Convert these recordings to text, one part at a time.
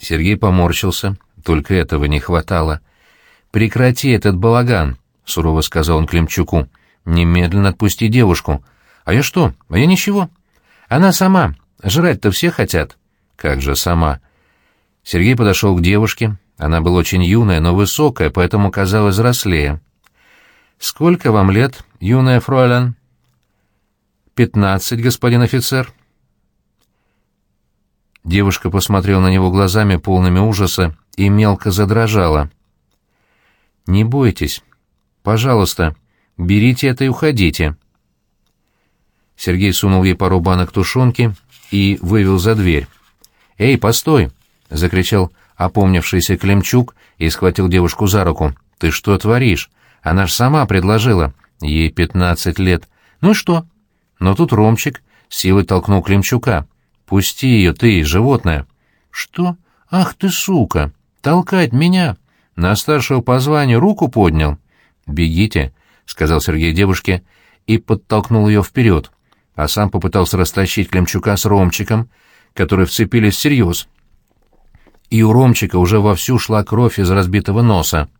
Сергей поморщился, только этого не хватало. «Прекрати этот балаган», — сурово сказал он Климчуку. «Немедленно отпусти девушку». «А я что? А я ничего». «Она сама. Жрать-то все хотят». «Как же сама?» Сергей подошел к девушке. Она была очень юная, но высокая, поэтому казалась взрослее. «Сколько вам лет, юная фройлен?» «Пятнадцать, господин офицер». Девушка посмотрела на него глазами, полными ужаса, и мелко задрожала. «Не бойтесь. Пожалуйста, берите это и уходите». Сергей сунул ей пару банок тушенки и вывел за дверь. «Эй, постой!» — закричал опомнившийся Климчук и схватил девушку за руку. «Ты что творишь? Она ж сама предложила. Ей пятнадцать лет. Ну что?» Но тут Ромчик силой толкнул Климчука. «Пусти ее, ты, животное!» «Что? Ах ты, сука! Толкать меня!» На старшего по званию руку поднял. «Бегите», — сказал Сергей девушке и подтолкнул ее вперед, а сам попытался растащить Климчука с Ромчиком, которые вцепились всерьез. И у Ромчика уже вовсю шла кровь из разбитого носа.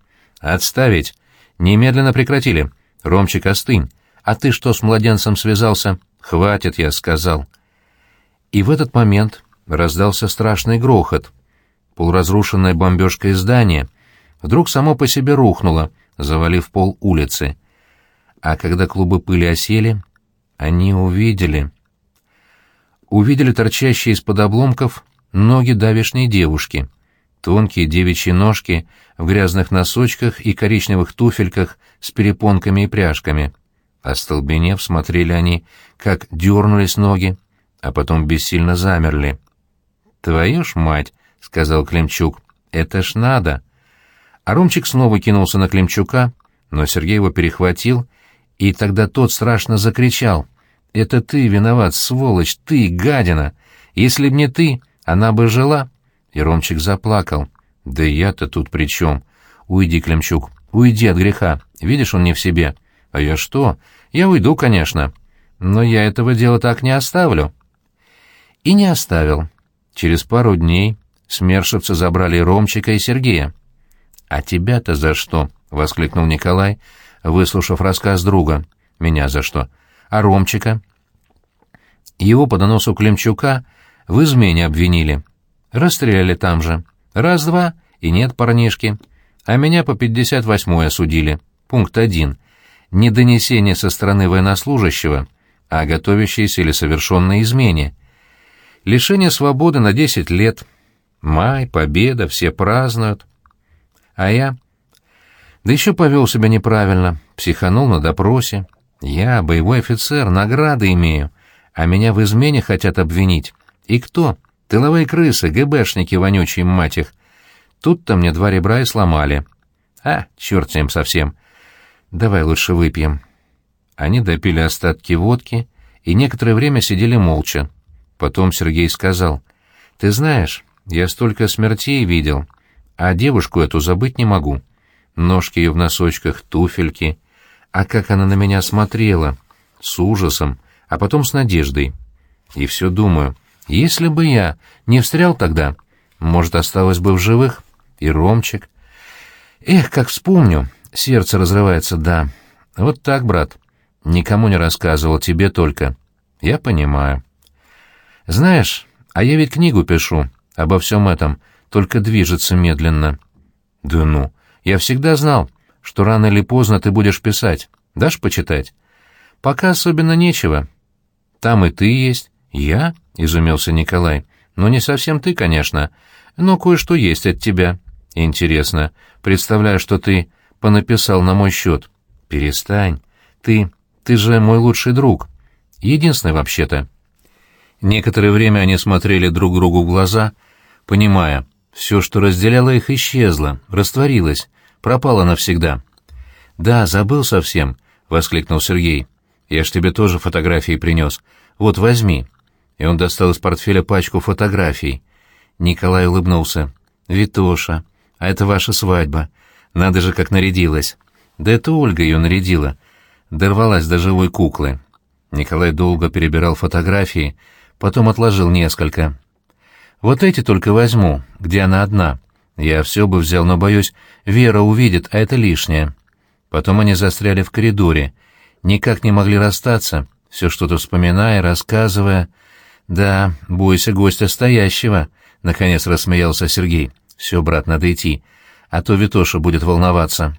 «Отставить! Немедленно прекратили! Ромчик, остынь! А ты что с младенцем связался? Хватит, я сказал!» И в этот момент раздался страшный грохот. Полуразрушенное бомбежкой здание вдруг само по себе рухнуло, завалив пол улицы. А когда клубы пыли осели, они увидели... Увидели торчащие из-под обломков ноги давишней девушки, тонкие девичьи ножки в грязных носочках и коричневых туфельках с перепонками и пряжками. Остолбенев смотрели они, как дернулись ноги, а потом бессильно замерли. «Твою ж мать!» — сказал Климчук. «Это ж надо!» А снова кинулся на Климчука, но Сергей его перехватил, и тогда тот страшно закричал. «Это ты виноват, сволочь, ты, гадина! Если б не ты, она бы жила!» И Ромчик заплакал. «Да я-то тут при чем? Уйди, Климчук, уйди от греха. Видишь, он не в себе. А я что? Я уйду, конечно. Но я этого дела так не оставлю». И не оставил. Через пару дней смершевцы забрали Ромчика и Сергея. «А тебя-то за что?» — воскликнул Николай, выслушав рассказ друга. «Меня за что? А Ромчика?» Его по доносу Климчука в измене обвинили. Расстреляли там же. Раз-два, и нет парнишки. А меня по 58-й осудили. Пункт 1. Недонесение со стороны военнослужащего о готовящейся или совершенной измене. Лишение свободы на десять лет. Май, победа, все празднуют. А я... Да еще повел себя неправильно, психанул на допросе. Я, боевой офицер, награды имею, а меня в измене хотят обвинить. И кто? Тыловые крысы, ГБшники вонючие, мать их. Тут-то мне два ребра и сломали. А, черт им совсем. Давай лучше выпьем. Они допили остатки водки и некоторое время сидели молча. Потом Сергей сказал, «Ты знаешь, я столько смертей видел, а девушку эту забыть не могу. Ножки ее в носочках, туфельки. А как она на меня смотрела, с ужасом, а потом с надеждой. И все думаю, если бы я не встрял тогда, может, осталось бы в живых и Ромчик. Эх, как вспомню, сердце разрывается, да. Вот так, брат. Никому не рассказывал, тебе только. Я понимаю. Знаешь, а я ведь книгу пишу обо всем этом, только движется медленно. Да ну, я всегда знал, что рано или поздно ты будешь писать. Дашь почитать? Пока особенно нечего. Там и ты есть. Я? — изумился Николай. Ну, не совсем ты, конечно, но кое-что есть от тебя. Интересно. Представляю, что ты понаписал на мой счет. Перестань. Ты... ты же мой лучший друг. Единственный вообще-то. Некоторое время они смотрели друг другу в глаза, понимая, все, что разделяло их, исчезло, растворилось, пропало навсегда. «Да, забыл совсем», — воскликнул Сергей. «Я ж тебе тоже фотографии принес. Вот, возьми». И он достал из портфеля пачку фотографий. Николай улыбнулся. «Витоша, а это ваша свадьба. Надо же, как нарядилась». «Да это Ольга ее нарядила. Дорвалась до живой куклы». Николай долго перебирал фотографии, потом отложил несколько. Вот эти только возьму, где она одна. Я все бы взял, но, боюсь, Вера увидит, а это лишнее. Потом они застряли в коридоре, никак не могли расстаться, все что-то вспоминая, рассказывая. «Да, бойся гостя стоящего», — наконец рассмеялся Сергей. «Все, брат, надо идти, а то Витоша будет волноваться».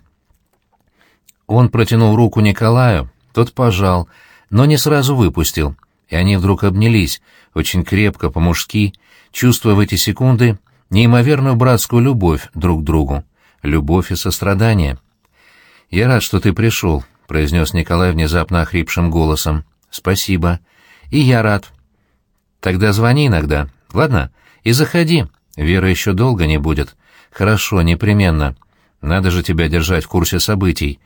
Он протянул руку Николаю, тот пожал, но не сразу выпустил, и они вдруг обнялись, очень крепко, по-мужски, чувствуя в эти секунды неимоверную братскую любовь друг к другу, любовь и сострадание. «Я рад, что ты пришел», — произнес Николай внезапно охрипшим голосом. «Спасибо. И я рад». «Тогда звони иногда, ладно? И заходи. Вера еще долго не будет. Хорошо, непременно. Надо же тебя держать в курсе событий.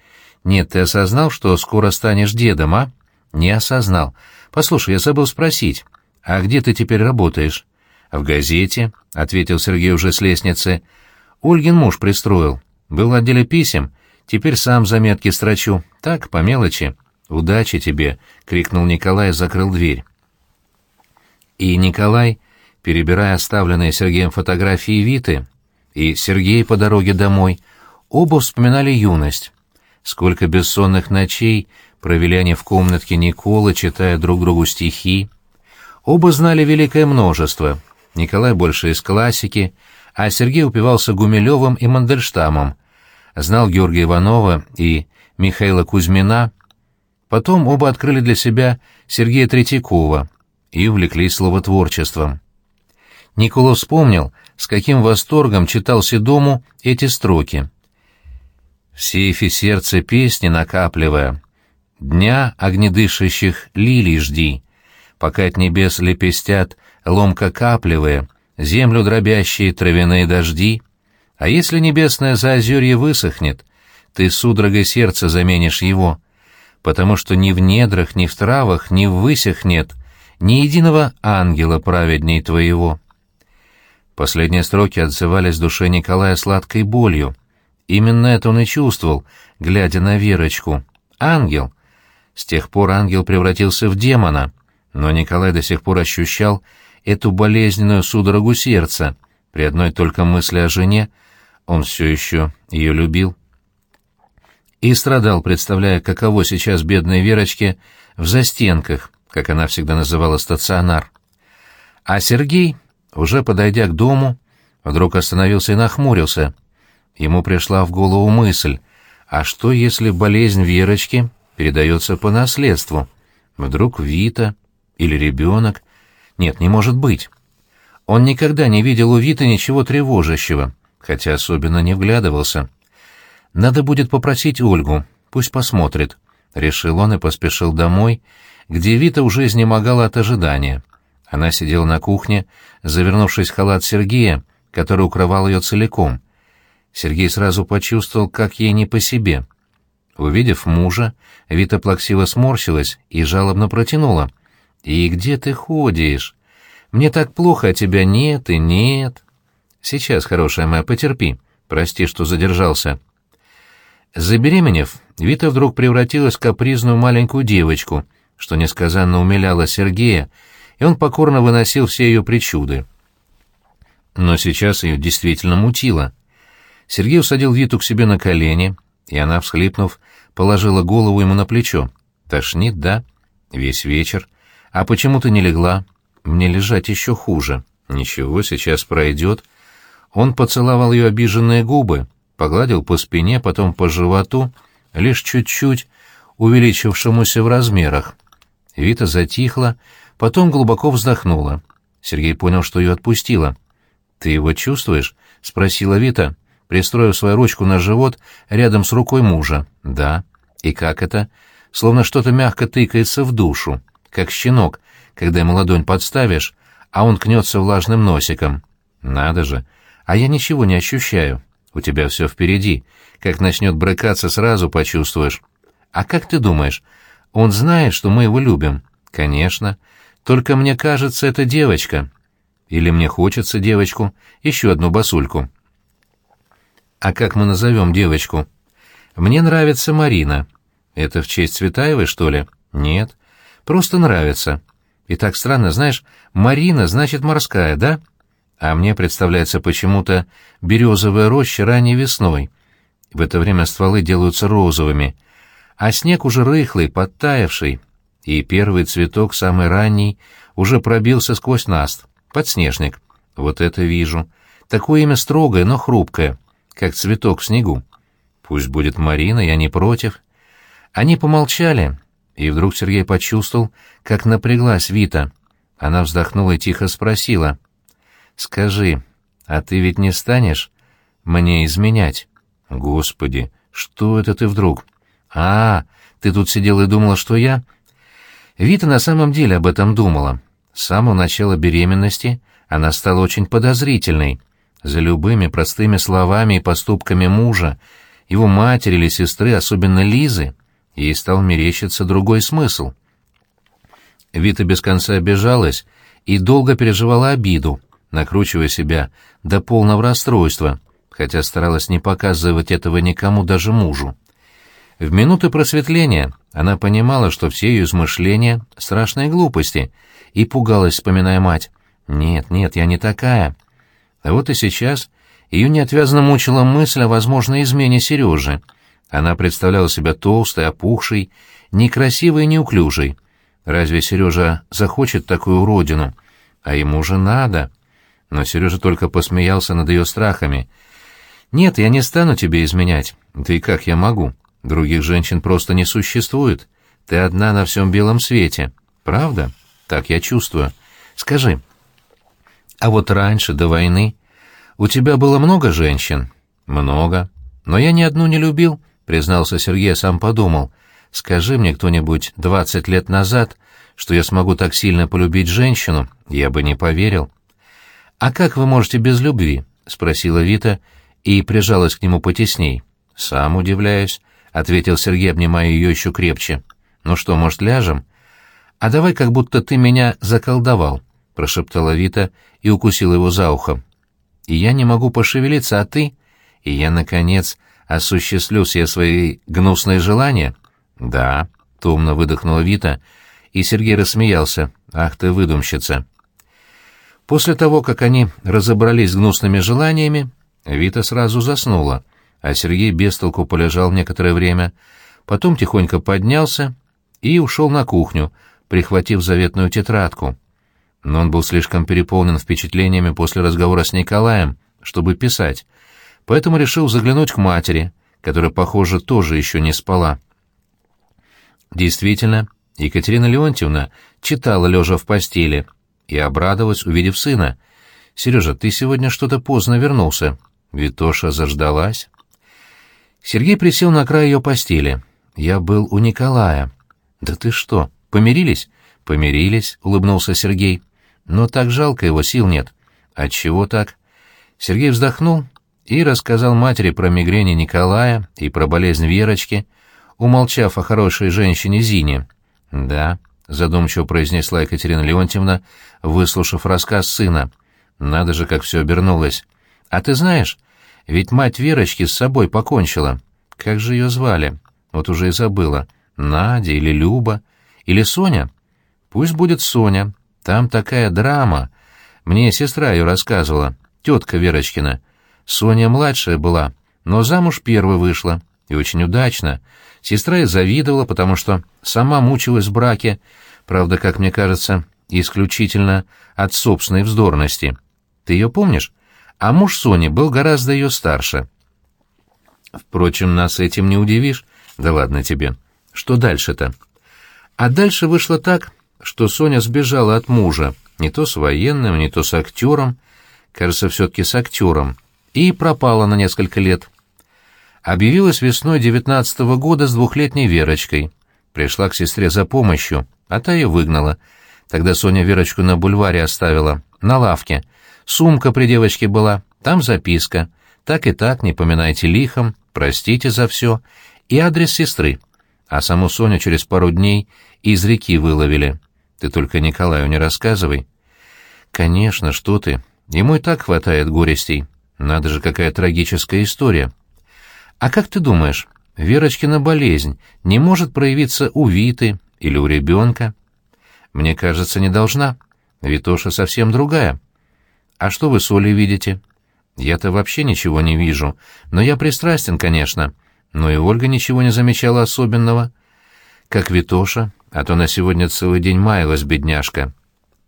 Нет, ты осознал, что скоро станешь дедом, а?» «Не осознал. Послушай, я забыл спросить. А где ты теперь работаешь?» «В газете», — ответил Сергей уже с лестницы. «Ольгин муж пристроил. Был в отделе писем. Теперь сам заметки строчу. Так, по мелочи. Удачи тебе!» — крикнул Николай и закрыл дверь. И Николай, перебирая оставленные Сергеем фотографии Виты, и Сергей по дороге домой, оба вспоминали юность. Сколько бессонных ночей провели они в комнатке Николы, читая друг другу стихи. Оба знали великое множество. Николай больше из классики, а Сергей упивался Гумилевым и Мандельштамом, знал Георгия Иванова и Михаила Кузьмина. Потом оба открыли для себя Сергея Третьякова и увлеклись словотворчеством. Никола вспомнил, с каким восторгом читал Седому эти строки. «В сейфе сердце песни накапливая, дня огнедышащих лилий жди, пока от небес лепестят ломко капливая, землю дробящие травяные дожди, а если небесное заозерье высохнет, ты судорогой сердца заменишь его, потому что ни в недрах, ни в травах, ни в высях нет ни единого ангела праведней твоего». Последние строки отзывались в душе Николая сладкой болью. Именно это он и чувствовал, глядя на Верочку. Ангел. С тех пор ангел превратился в демона, но Николай до сих пор ощущал эту болезненную судорогу сердца. При одной только мысли о жене он все еще ее любил. И страдал, представляя, каково сейчас бедной Верочке в застенках, как она всегда называла стационар. А Сергей, уже подойдя к дому, вдруг остановился и нахмурился. Ему пришла в голову мысль, а что, если болезнь Верочки передается по наследству? Вдруг Вита или ребенок? Нет, не может быть. Он никогда не видел у Виты ничего тревожащего, хотя особенно не вглядывался. Надо будет попросить Ольгу, пусть посмотрит. Решил он и поспешил домой, где Вита уже изнемогала от ожидания. Она сидела на кухне, завернувшись в халат Сергея, который укрывал ее целиком. Сергей сразу почувствовал, как ей не по себе. Увидев мужа, Вита плаксиво сморщилась и жалобно протянула. «И где ты ходишь? Мне так плохо, а тебя нет и нет». «Сейчас, хорошая моя, потерпи. Прости, что задержался». Забеременев, Вита вдруг превратилась в капризную маленькую девочку, что несказанно умиляло Сергея, и он покорно выносил все ее причуды. Но сейчас ее действительно мутило. Сергей усадил Виту к себе на колени, и она, всхлипнув, положила голову ему на плечо. «Тошнит, да? Весь вечер. А почему ты не легла? Мне лежать еще хуже. Ничего, сейчас пройдет». Он поцеловал ее обиженные губы, погладил по спине, потом по животу, лишь чуть-чуть увеличившемуся в размерах. Вита затихла, потом глубоко вздохнула. Сергей понял, что ее отпустила. «Ты его чувствуешь?» — спросила Вита, пристроив свою ручку на живот рядом с рукой мужа. «Да». «И как это?» Словно что-то мягко тыкается в душу, как щенок, когда ему ладонь подставишь, а он кнется влажным носиком. «Надо же! А я ничего не ощущаю. У тебя все впереди. Как начнет брыкаться, сразу почувствуешь. А как ты думаешь, он знает, что мы его любим?» «Конечно. Только мне кажется, это девочка. Или мне хочется девочку, еще одну басульку». «А как мы назовем девочку?» «Мне нравится Марина». «Это в честь Цветаевой, что ли?» «Нет. Просто нравится. И так странно, знаешь, Марина значит морская, да?» а мне представляется почему-то березовая роща ранней весной. В это время стволы делаются розовыми, а снег уже рыхлый, подтаявший, и первый цветок, самый ранний, уже пробился сквозь наст, подснежник. Вот это вижу. Такое имя строгое, но хрупкое, как цветок в снегу. Пусть будет Марина, я не против. Они помолчали, и вдруг Сергей почувствовал, как напряглась Вита. Она вздохнула и тихо спросила. «Скажи, а ты ведь не станешь мне изменять?» «Господи, что это ты вдруг?» «А, ты тут сидел и думала, что я...» Вита на самом деле об этом думала. С самого начала беременности она стала очень подозрительной. За любыми простыми словами и поступками мужа, его матери или сестры, особенно Лизы, ей стал мерещиться другой смысл. Вита без конца обижалась и долго переживала обиду, накручивая себя до полного расстройства, хотя старалась не показывать этого никому, даже мужу. В минуты просветления она понимала, что все ее измышления — страшные глупости, и пугалась, вспоминая мать. «Нет, нет, я не такая». А вот и сейчас ее неотвязно мучила мысль о возможной измене Сережи. Она представляла себя толстой, опухшей, некрасивой и неуклюжей. Разве Сережа захочет такую уродину? А ему же надо. Но Сережа только посмеялся над ее страхами. «Нет, я не стану тебе изменять. Да и как я могу? Других женщин просто не существует. Ты одна на всем белом свете. Правда? Так я чувствую. Скажи, а вот раньше, до войны, у тебя было много женщин? Много. Но я ни одну не любил, признался Сергей, сам подумал. Скажи мне кто-нибудь двадцать лет назад, что я смогу так сильно полюбить женщину, я бы не поверил. «А как вы можете без любви?» — спросила Вита и прижалась к нему потесней. «Сам удивляюсь», — ответил Сергей, обнимая ее еще крепче. «Ну что, может, ляжем?» «А давай, как будто ты меня заколдовал», — прошептала Вита и укусила его за ухо. «И я не могу пошевелиться, а ты...» «И я, наконец, осуществлю все свои гнусные желания?» «Да», — томно выдохнула Вита, и Сергей рассмеялся. «Ах ты, выдумщица!» После того, как они разобрались с гнусными желаниями, Вита сразу заснула, а Сергей без толку полежал некоторое время, потом тихонько поднялся и ушел на кухню, прихватив заветную тетрадку. Но он был слишком переполнен впечатлениями после разговора с Николаем, чтобы писать, поэтому решил заглянуть к матери, которая, похоже, тоже еще не спала. Действительно, Екатерина Леонтьевна читала лежа в постели — и обрадовалась, увидев сына. «Сережа, ты сегодня что-то поздно вернулся». Витоша заждалась. Сергей присел на край ее постели. «Я был у Николая». «Да ты что, помирились?» «Помирились», — улыбнулся Сергей. «Но так жалко его, сил нет». «Отчего так?» Сергей вздохнул и рассказал матери про мигрени Николая и про болезнь Верочки, умолчав о хорошей женщине Зине. «Да, — задумчиво произнесла Екатерина Леонтьевна, выслушав рассказ сына. «Надо же, как все обернулось. А ты знаешь, ведь мать Верочки с собой покончила. Как же ее звали? Вот уже и забыла. Надя или Люба? Или Соня? Пусть будет Соня. Там такая драма. Мне сестра ее рассказывала, тетка Верочкина. Соня младшая была, но замуж первой вышла. И очень удачно. Сестра и завидовала, потому что сама мучилась в браке, правда, как мне кажется, исключительно от собственной вздорности. Ты ее помнишь? А муж Сони был гораздо ее старше. Впрочем, нас этим не удивишь. Да ладно тебе. Что дальше-то? А дальше вышло так, что Соня сбежала от мужа, не то с военным, не то с актером, кажется, все-таки с актером, и пропала на несколько лет объявилась весной девятнадцатого года с двухлетней Верочкой. Пришла к сестре за помощью, а та ее выгнала. Тогда Соня Верочку на бульваре оставила, на лавке. Сумка при девочке была, там записка. Так и так, не поминайте лихом, простите за все. И адрес сестры. А саму Соню через пару дней из реки выловили. Ты только Николаю не рассказывай. Конечно, что ты. Ему и так хватает горестей. Надо же, какая трагическая история. А как ты думаешь, Верочкина болезнь не может проявиться у Виты или у ребенка? Мне кажется, не должна. Витоша совсем другая. А что вы с Олей видите? Я-то вообще ничего не вижу, но я пристрастен, конечно. Но и Ольга ничего не замечала особенного. Как Витоша, а то на сегодня целый день маялась бедняжка.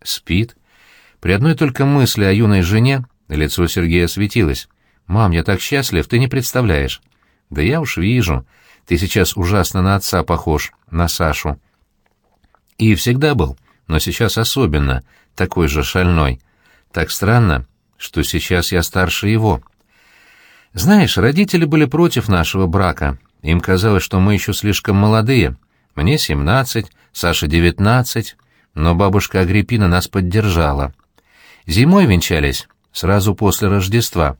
Спит? При одной только мысли о юной жене лицо Сергея светилось. «Мам, я так счастлив, ты не представляешь». «Да я уж вижу. Ты сейчас ужасно на отца похож, на Сашу». И всегда был, но сейчас особенно, такой же шальной. Так странно, что сейчас я старше его. Знаешь, родители были против нашего брака. Им казалось, что мы еще слишком молодые. Мне семнадцать, Саше девятнадцать, но бабушка Агриппина нас поддержала. Зимой венчались, сразу после Рождества.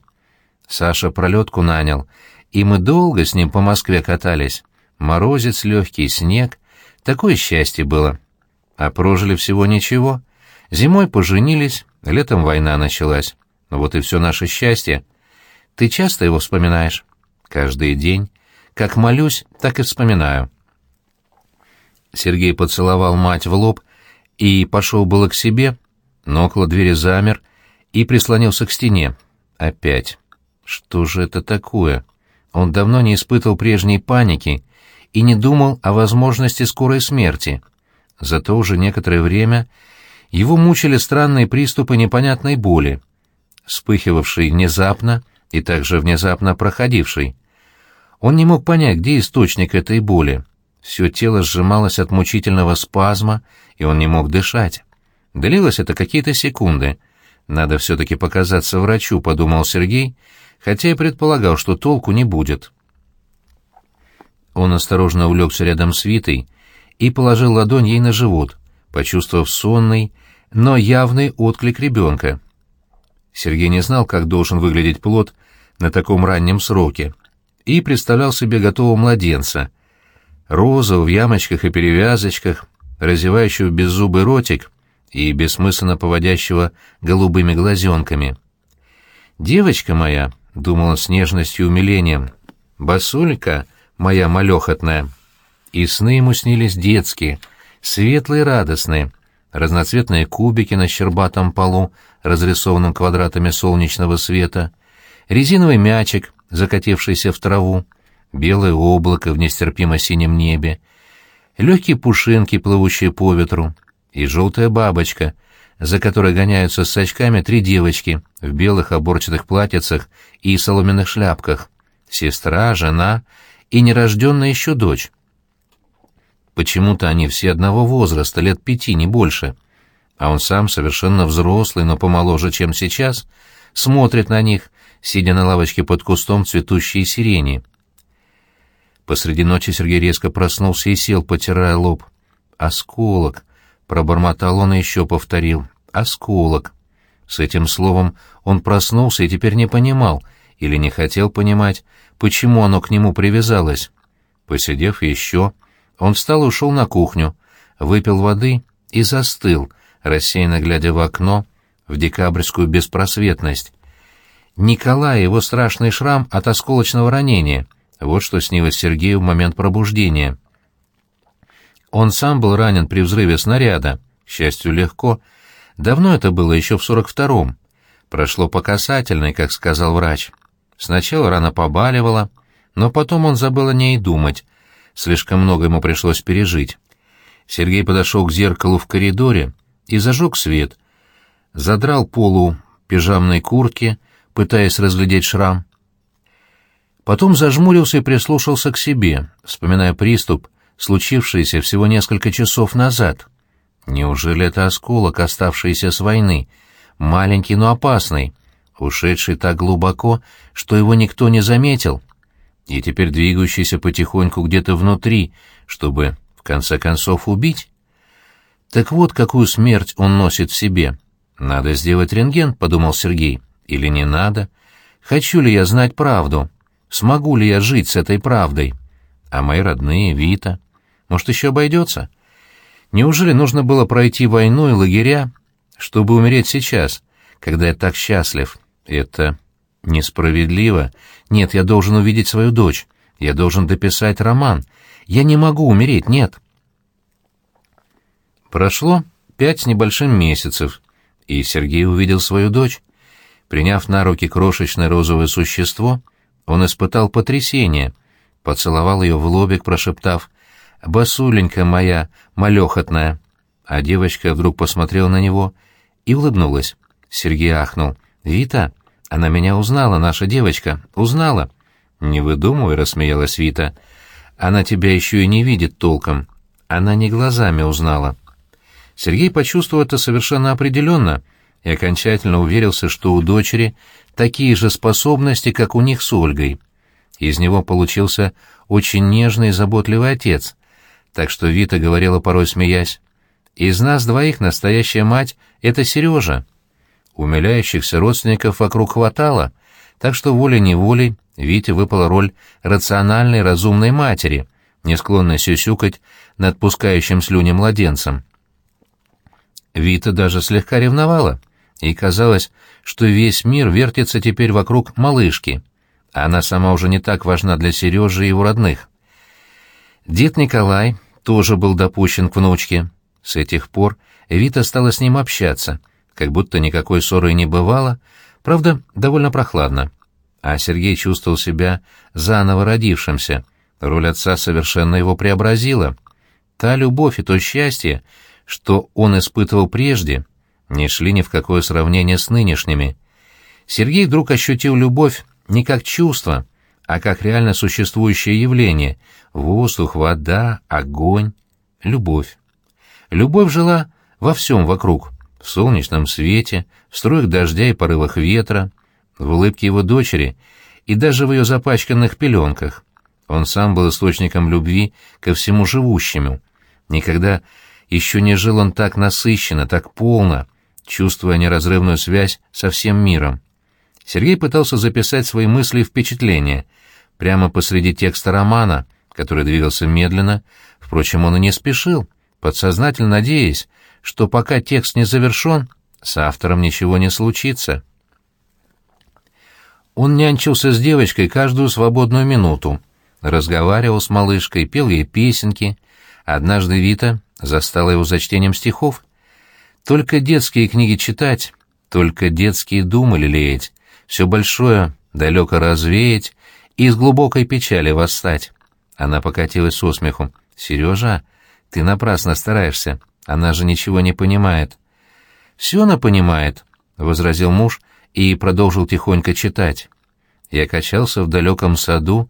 Саша пролетку нанял, и мы долго с ним по Москве катались. Морозец, легкий снег. Такое счастье было. А прожили всего ничего. Зимой поженились, летом война началась. Вот и все наше счастье. Ты часто его вспоминаешь? Каждый день. Как молюсь, так и вспоминаю. Сергей поцеловал мать в лоб и пошел было к себе, но около двери замер и прислонился к стене. Опять. Что же это такое? Он давно не испытывал прежней паники и не думал о возможности скорой смерти. Зато уже некоторое время его мучили странные приступы непонятной боли, вспыхивавшей внезапно и также внезапно проходившей. Он не мог понять, где источник этой боли. Все тело сжималось от мучительного спазма, и он не мог дышать. Длилось это какие-то секунды. «Надо все-таки показаться врачу», — подумал Сергей, хотя и предполагал, что толку не будет. Он осторожно улегся рядом с Витой и положил ладонь ей на живот, почувствовав сонный, но явный отклик ребенка. Сергей не знал, как должен выглядеть плод на таком раннем сроке, и представлял себе готового младенца, розового в ямочках и перевязочках, разевающего беззубый ротик и бессмысленно поводящего голубыми глазенками. «Девочка моя», — думала с нежностью и умилением, — «басулька моя малехотная». И сны ему снились детские, светлые и радостные, разноцветные кубики на щербатом полу, разрисованном квадратами солнечного света, резиновый мячик, закатившийся в траву, белое облако в нестерпимо синем небе, легкие пушинки, плывущие по ветру, и желтая бабочка, за которой гоняются с очками три девочки в белых оборчатых платьицах и соломенных шляпках, сестра, жена и нерожденная еще дочь. Почему-то они все одного возраста, лет пяти, не больше. А он сам, совершенно взрослый, но помоложе, чем сейчас, смотрит на них, сидя на лавочке под кустом цветущей сирени. Посреди ночи Сергей резко проснулся и сел, потирая лоб. «Осколок!» — пробормотал он и еще повторил. «Осколок!» С этим словом он проснулся и теперь не понимал, или не хотел понимать, почему оно к нему привязалось. Посидев еще, он встал и ушел на кухню, выпил воды и застыл, рассеянно глядя в окно, в декабрьскую беспросветность. Николай, его страшный шрам от осколочного ранения. Вот что снилось Сергею в момент пробуждения. Он сам был ранен при взрыве снаряда, к счастью, легко. Давно это было, еще в сорок втором. Прошло по касательной, как сказал врач. Сначала рана побаливала, но потом он забыл о ней думать, Слишком много ему пришлось пережить. Сергей подошел к зеркалу в коридоре и зажег свет. Задрал полу пижамной куртки, пытаясь разглядеть шрам. Потом зажмурился и прислушался к себе, вспоминая приступ, случившийся всего несколько часов назад. Неужели это осколок, оставшийся с войны? Маленький, но опасный, ушедший так глубоко, что его никто не заметил и теперь двигающийся потихоньку где-то внутри, чтобы, в конце концов, убить? Так вот, какую смерть он носит в себе. «Надо сделать рентген», — подумал Сергей. «Или не надо? Хочу ли я знать правду? Смогу ли я жить с этой правдой? А мои родные, Вита? Может, еще обойдется? Неужели нужно было пройти войну и лагеря, чтобы умереть сейчас, когда я так счастлив? Это Несправедливо. Нет, я должен увидеть свою дочь. Я должен дописать роман. Я не могу умереть, нет. Прошло пять с небольшим месяцев, и Сергей увидел свою дочь. Приняв на руки крошечное розовое существо, он испытал потрясение, поцеловал ее в лобик, прошептав «Басуленька моя, малехотная!» А девочка вдруг посмотрела на него и улыбнулась. Сергей ахнул. «Вита, она меня узнала, наша девочка, узнала!» «Не выдумывай», — рассмеялась Вита. «Она тебя еще и не видит толком. Она не глазами узнала». Сергей почувствовал это совершенно определенно и окончательно уверился, что у дочери такие же способности, как у них с Ольгой. Из него получился очень нежный и заботливый отец, так что Вита говорила порой смеясь, «Из нас двоих настоящая мать — это Сережа». Умиляющихся родственников вокруг хватало, так что волей-неволей Вите выпала роль рациональной разумной матери, не склонной сюсюкать над пускающим слюни младенцем. Вита даже слегка ревновала, и казалось, что весь мир вертится теперь вокруг малышки, а она сама уже не так важна для Сережи и его родных. Дед Николай тоже был допущен к внучке. С этих пор Вита стала с ним общаться, как будто никакой ссоры не бывало, правда, довольно прохладно. А Сергей чувствовал себя заново родившимся, роль отца совершенно его преобразила. Та любовь и то счастье, что он испытывал прежде, не шли ни в какое сравнение с нынешними. Сергей вдруг ощутил любовь не как чувство, а как реально существующее явление — воздух, вода, огонь, любовь. Любовь жила во всем вокруг, в солнечном свете, в струях дождя и порывах ветра, в улыбке его дочери и даже в ее запачканных пеленках. Он сам был источником любви ко всему живущему. Никогда еще не жил он так насыщенно, так полно, чувствуя неразрывную связь со всем миром. Сергей пытался записать свои мысли и впечатления прямо посреди текста романа, который двигался медленно, впрочем, он и не спешил, подсознательно надеясь, что пока текст не завершен, с автором ничего не случится. Он нянчился с девочкой каждую свободную минуту, разговаривал с малышкой, пел ей песенки. Однажды Вита застала его за чтением стихов. Только детские книги читать, только детские думы лелеять, все большое далеко развеять и из глубокой печали восстать. Она покатилась со смеху. «Сережа, ты напрасно стараешься, она же ничего не понимает». «Все она понимает», — возразил муж и продолжил тихонько читать. Я качался в далеком саду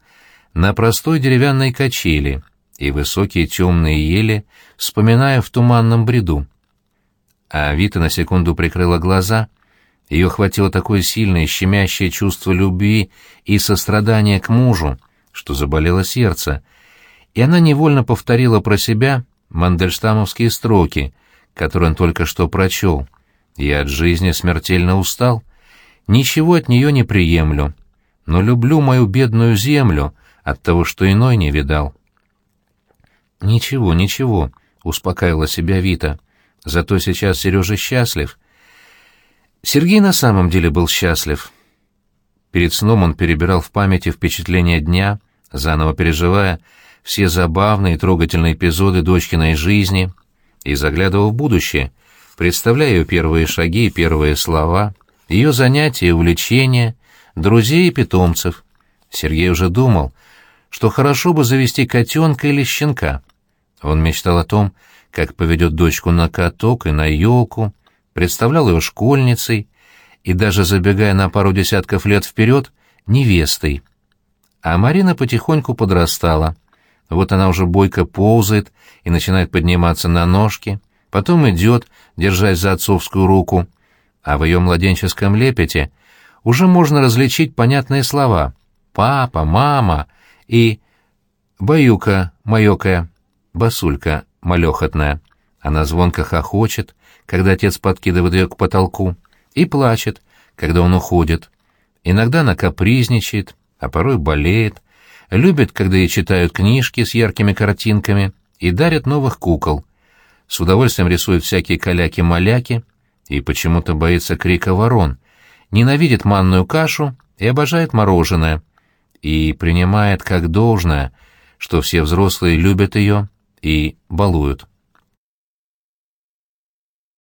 на простой деревянной качели — и высокие темные ели, вспоминая в туманном бреду. А Вита на секунду прикрыла глаза. Ее хватило такое сильное, щемящее чувство любви и сострадания к мужу, что заболело сердце, и она невольно повторила про себя мандельштамовские строки, которые он только что прочел. «Я от жизни смертельно устал, ничего от нее не приемлю, но люблю мою бедную землю от того, что иной не видал». «Ничего, ничего», — успокаивала себя Вита. «Зато сейчас Сережа счастлив». Сергей на самом деле был счастлив. Перед сном он перебирал в памяти впечатления дня, заново переживая все забавные и трогательные эпизоды дочкиной жизни, и заглядывал в будущее, представляя ее первые шаги и первые слова, ее занятия и увлечения, друзей и питомцев. Сергей уже думал, что хорошо бы завести котенка или щенка. Он мечтал о том, как поведет дочку на каток и на елку, представлял ее школьницей и даже, забегая на пару десятков лет вперед, невестой. А Марина потихоньку подрастала. Вот она уже бойко ползает и начинает подниматься на ножки, потом идет, держась за отцовскую руку, а в ее младенческом лепете уже можно различить понятные слова «папа», «мама» и «баюка», «майокая» басулька малехотная. Она звонко хохочет, когда отец подкидывает ее к потолку, и плачет, когда он уходит. Иногда она капризничает, а порой болеет, любит, когда ей читают книжки с яркими картинками и дарят новых кукол. С удовольствием рисует всякие каляки-маляки и почему-то боится крика ворон, ненавидит манную кашу и обожает мороженое, и принимает как должное, что все взрослые любят ее и балуют.